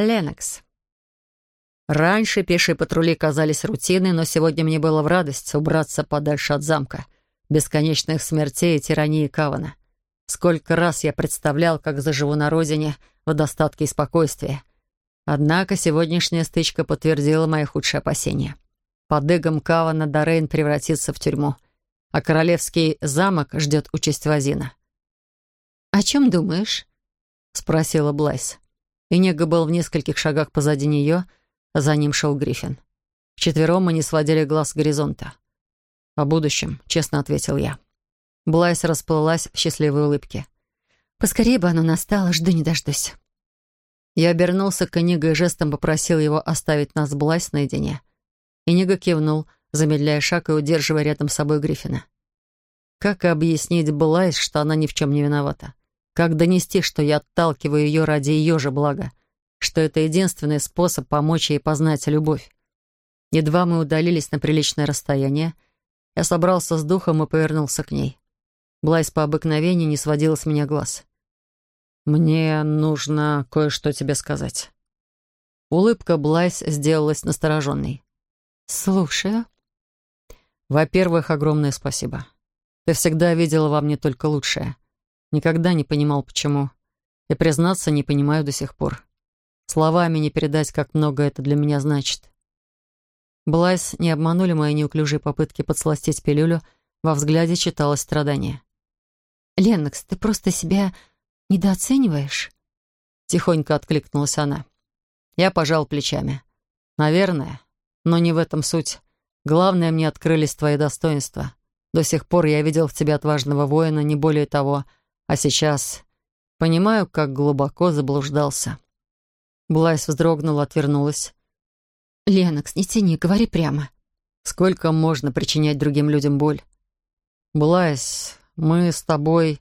Ленокс. Раньше пешие патрули казались рутиной, но сегодня мне было в радость убраться подальше от замка, бесконечных смертей и тирании Кавана. Сколько раз я представлял, как заживу на родине в достатке и спокойствии. Однако сегодняшняя стычка подтвердила мои худшие опасения. Под игом Кавана Дорейн превратится в тюрьму, а королевский замок ждет участь Вазина. «О чем думаешь?» — спросила Блайс. Эниго был в нескольких шагах позади нее, а за ним шел Гриффин. Вчетвером мы не сводили глаз с горизонта. «О будущем», — честно ответил я. Блайс расплылась в счастливой улыбке. «Поскорее бы оно настало, жду не дождусь». Я обернулся к Эниго и жестом попросил его оставить нас с Блайс наедине. Эниго кивнул, замедляя шаг и удерживая рядом с собой Гриффина. Как объяснить Блайс, что она ни в чем не виновата? Как донести, что я отталкиваю ее ради ее же блага? Что это единственный способ помочь ей познать любовь? Едва мы удалились на приличное расстояние, я собрался с духом и повернулся к ней. Блайс по обыкновению не сводила с меня глаз. «Мне нужно кое-что тебе сказать». Улыбка Блайс сделалась настороженной. «Слушаю». «Во-первых, огромное спасибо. Ты всегда видела во мне только лучшее. Никогда не понимал, почему. И, признаться, не понимаю до сих пор. Словами не передать, как много это для меня значит». Блайс не обманули мои неуклюжие попытки подсластить пилюлю, во взгляде читалось страдание. «Леннокс, ты просто себя недооцениваешь?» Тихонько откликнулась она. Я пожал плечами. «Наверное, но не в этом суть. Главное, мне открылись твои достоинства. До сих пор я видел в тебе отважного воина, не более того. А сейчас понимаю, как глубоко заблуждался». Блайс вздрогнула, отвернулась. «Ленокс, не тяни, говори прямо». «Сколько можно причинять другим людям боль?» «Блайс, мы с тобой...»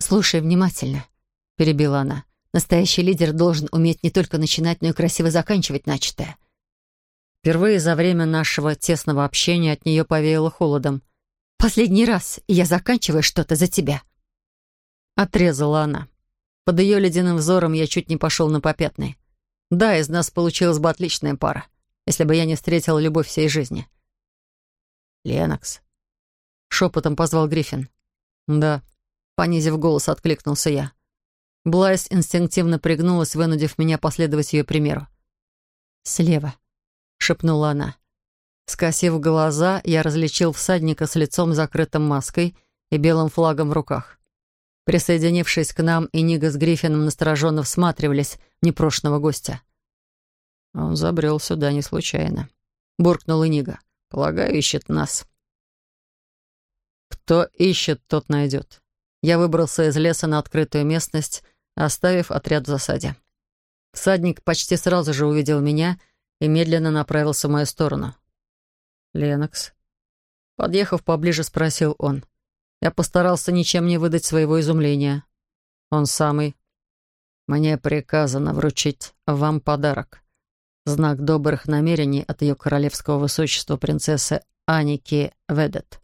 «Слушай внимательно», — перебила она. «Настоящий лидер должен уметь не только начинать, но и красиво заканчивать начатое». Впервые за время нашего тесного общения от нее повеяло холодом. «Последний раз я заканчиваю что-то за тебя», — отрезала она. Под ее ледяным взором я чуть не пошел на попятный. Да, из нас получилась бы отличная пара, если бы я не встретил любовь всей жизни. «Ленокс», — шепотом позвал Гриффин. «Да», — понизив голос, откликнулся я. Блайс инстинктивно пригнулась, вынудив меня последовать ее примеру. «Слева», — шепнула она. Скосив глаза, я различил всадника с лицом закрытым маской и белым флагом в руках. Присоединившись к нам, и Нига с Гриффином настороженно всматривались в непрошенного гостя. «Он забрел сюда не случайно», — буркнул Инига. «Полагаю, ищет нас». «Кто ищет, тот найдет». Я выбрался из леса на открытую местность, оставив отряд в засаде. Всадник почти сразу же увидел меня и медленно направился в мою сторону. «Ленокс». Подъехав поближе, спросил он. Я постарался ничем не выдать своего изумления. Он самый. Мне приказано вручить вам подарок. Знак добрых намерений от ее королевского высочества принцессы Аники Ведет.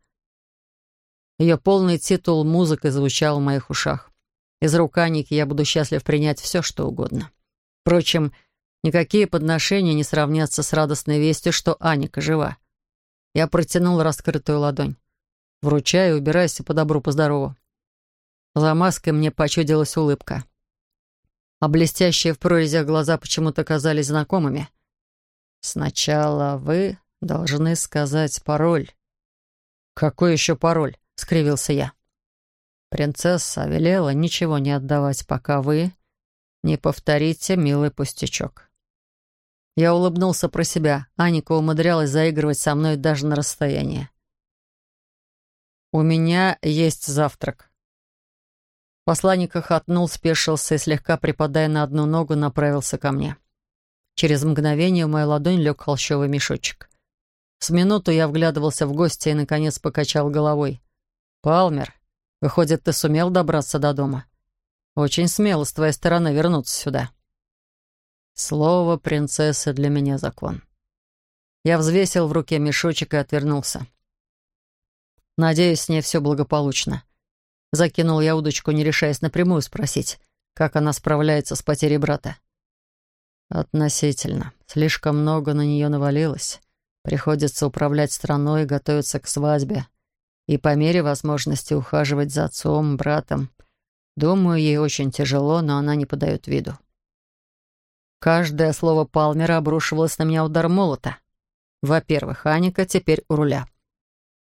Ее полный титул музыкой звучал в моих ушах. Из рук Аники я буду счастлив принять все, что угодно. Впрочем, никакие подношения не сравнятся с радостной вестью, что Аника жива. Я протянул раскрытую ладонь. Вручаю, убирайся по добру, по здорову. За маской мне почудилась улыбка. А блестящие в прорезях глаза почему-то казались знакомыми. «Сначала вы должны сказать пароль». «Какой еще пароль?» — скривился я. «Принцесса велела ничего не отдавать, пока вы не повторите милый пустячок». Я улыбнулся про себя. Аника умудрялась заигрывать со мной даже на расстоянии. «У меня есть завтрак». Посланник охотнул, спешился и, слегка припадая на одну ногу, направился ко мне. Через мгновение в мою ладонь лег холщовый мешочек. С минуту я вглядывался в гостя и, наконец, покачал головой. «Палмер, выходит, ты сумел добраться до дома? Очень смело с твоей стороны вернуться сюда». Слово принцессы для меня закон. Я взвесил в руке мешочек и отвернулся. Надеюсь, с ней все благополучно. Закинул я удочку, не решаясь напрямую спросить, как она справляется с потерей брата. Относительно. Слишком много на нее навалилось. Приходится управлять страной, готовиться к свадьбе. И по мере возможности ухаживать за отцом, братом. Думаю, ей очень тяжело, но она не подает виду. Каждое слово Палмера обрушивалось на меня удар молота. Во-первых, Аника теперь у руля.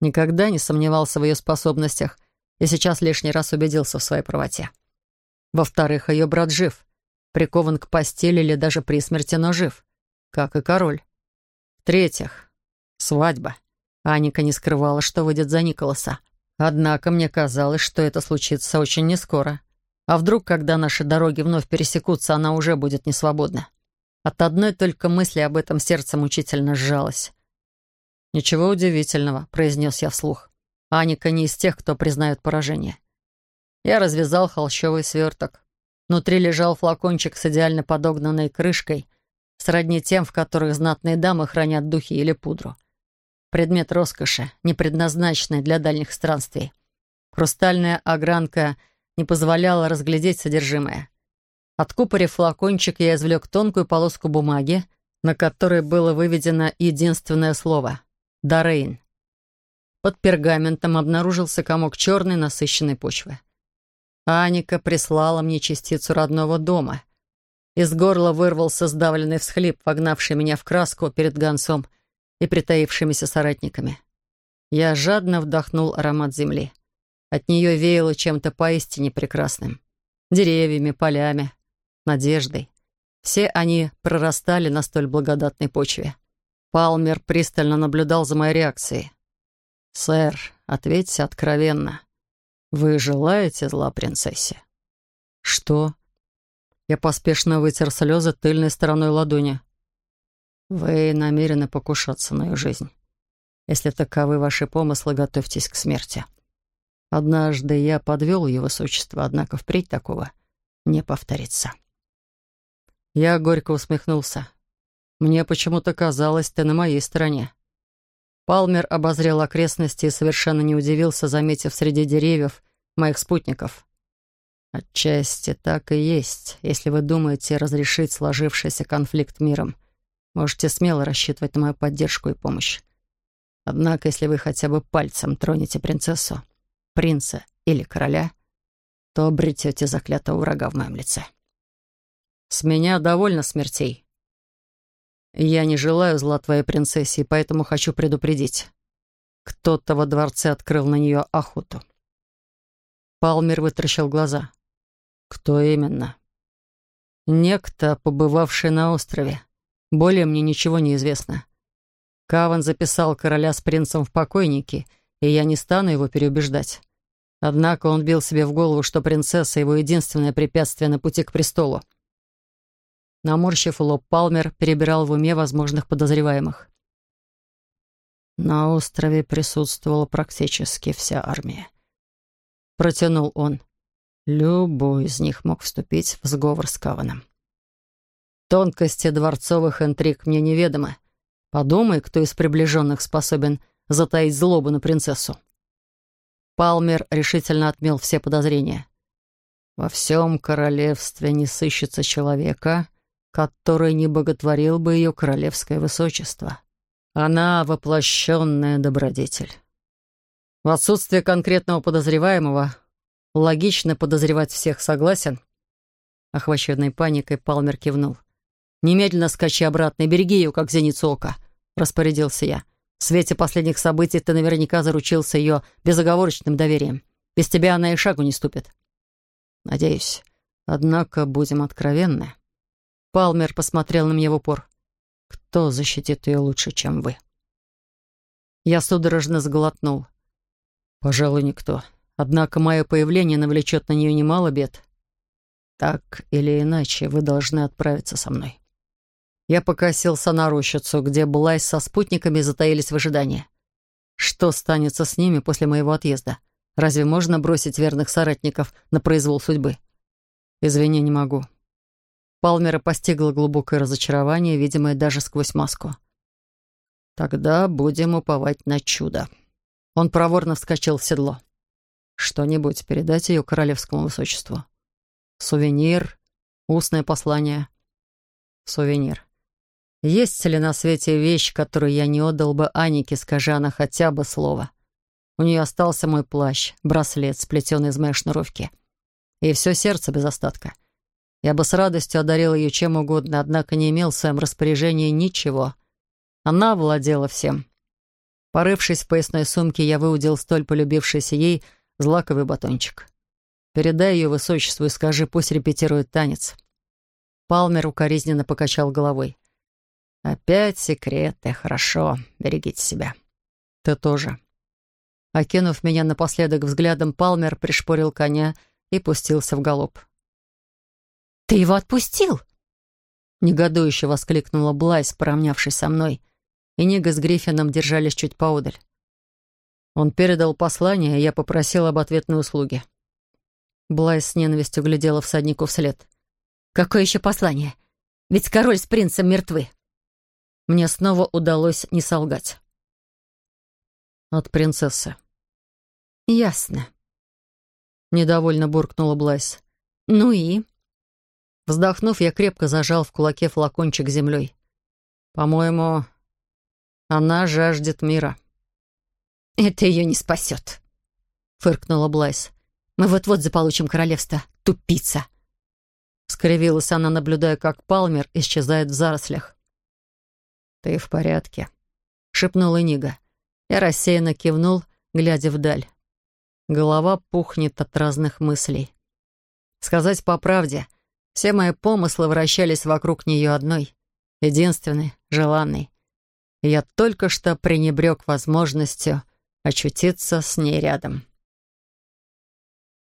Никогда не сомневался в ее способностях и сейчас лишний раз убедился в своей правоте. Во-вторых, ее брат жив, прикован к постели или даже при смерти, но жив, как и король. В-третьих, свадьба. Аника не скрывала, что выйдет за Николаса. Однако мне казалось, что это случится очень нескоро. А вдруг, когда наши дороги вновь пересекутся, она уже будет несвободна? От одной только мысли об этом сердце мучительно сжалось. «Ничего удивительного», — произнес я вслух. Аника не из тех, кто признает поражение. Я развязал холщовый сверток. Внутри лежал флакончик с идеально подогнанной крышкой, сродни тем, в которых знатные дамы хранят духи или пудру. Предмет роскоши, не предназначенный для дальних странствий. Хрустальная огранка не позволяла разглядеть содержимое. Откупорив флакончик, я извлек тонкую полоску бумаги, на которой было выведено единственное слово — «Дорейн». Под пергаментом обнаружился комок черной насыщенной почвы. Аника прислала мне частицу родного дома. Из горла вырвался сдавленный всхлип, вогнавший меня в краску перед гонцом и притаившимися соратниками. Я жадно вдохнул аромат земли. От нее веяло чем-то поистине прекрасным. Деревьями, полями, надеждой. Все они прорастали на столь благодатной почве. Палмер пристально наблюдал за моей реакцией. «Сэр, ответьте откровенно. Вы желаете зла принцессе?» «Что?» Я поспешно вытер слезы тыльной стороной ладони. «Вы намерены покушаться на ее жизнь. Если таковы ваши помыслы, готовьтесь к смерти. Однажды я подвел его высочество, однако впредь такого не повторится». Я горько усмехнулся. «Мне почему-то казалось, ты на моей стороне». Палмер обозрел окрестности и совершенно не удивился, заметив среди деревьев моих спутников. «Отчасти так и есть. Если вы думаете разрешить сложившийся конфликт миром, можете смело рассчитывать на мою поддержку и помощь. Однако, если вы хотя бы пальцем тронете принцессу, принца или короля, то обретете заклятого врага в моем лице. С меня довольно смертей. Я не желаю зла твоей принцессе, поэтому хочу предупредить. Кто-то во дворце открыл на нее охоту. Палмер вытаращил глаза. Кто именно? Некто, побывавший на острове. Более мне ничего не известно. Каван записал короля с принцем в покойники, и я не стану его переубеждать. Однако он бил себе в голову, что принцесса — его единственное препятствие на пути к престолу. Наморщив лоб, Палмер перебирал в уме возможных подозреваемых. На острове присутствовала практически вся армия. Протянул он. Любой из них мог вступить в сговор с Каваном. Тонкости дворцовых интриг мне неведомы. Подумай, кто из приближенных способен затаить злобу на принцессу. Палмер решительно отмел все подозрения. Во всем королевстве не сыщется человека, который не боготворил бы ее королевское высочество. Она воплощенная добродетель. В отсутствие конкретного подозреваемого логично подозревать всех, согласен? Охваченный паникой, Палмер кивнул. «Немедленно скачи обратно и береги ее, как зеницу ока», — распорядился я. «В свете последних событий ты наверняка заручился ее безоговорочным доверием. Без тебя она и шагу не ступит». «Надеюсь. Однако будем откровенны. Палмер посмотрел на меня в упор. «Кто защитит ее лучше, чем вы?» Я судорожно сглотнул. «Пожалуй, никто. Однако мое появление навлечет на нее немало бед. Так или иначе, вы должны отправиться со мной». Я покосился на рощицу, где Блайс со спутниками затаились в ожидании. Что станется с ними после моего отъезда? Разве можно бросить верных соратников на произвол судьбы? Извини, не могу. Палмера постигло глубокое разочарование, видимое даже сквозь маску. «Тогда будем уповать на чудо». Он проворно вскочил в седло. «Что-нибудь передать ее королевскому высочеству? Сувенир? Устное послание?» Сувенир. Есть ли на свете вещь, которую я не отдал бы Анике, скажи она хотя бы слово? У нее остался мой плащ, браслет, сплетенный из моей шнуровки. И все сердце без остатка. Я бы с радостью одарил ее чем угодно, однако не имел в своем распоряжении ничего. Она владела всем. Порывшись в поясной сумке, я выудил столь полюбившийся ей злаковый батончик. Передай ее высочеству и скажи, пусть репетирует танец. Палмер укоризненно покачал головой. «Опять секреты. Хорошо. Берегите себя. Ты тоже». Окинув меня напоследок взглядом, Палмер пришпорил коня и пустился в галоп. «Ты его отпустил?» Негодующе воскликнула Блайс, поравнявшись со мной, и Нига с Гриффином держались чуть поодаль. Он передал послание, и я попросил об ответной услуге. Блайс с ненавистью глядела всаднику вслед. «Какое еще послание? Ведь король с принцем мертвы». Мне снова удалось не солгать. От принцессы. «Ясно», — недовольно буркнула Блайс. «Ну и?» Вздохнув, я крепко зажал в кулаке флакончик землей. «По-моему, она жаждет мира». «Это ее не спасет», — фыркнула Блайс. «Мы вот-вот заполучим королевство. Тупица!» Скривилась она, наблюдая, как Палмер исчезает в зарослях. «Ты в порядке?» — шепнула Нига. Я рассеянно кивнул, глядя вдаль. Голова пухнет от разных мыслей. Сказать по правде, все мои помыслы вращались вокруг нее одной, единственной, желанной. И я только что пренебрег возможностью очутиться с ней рядом.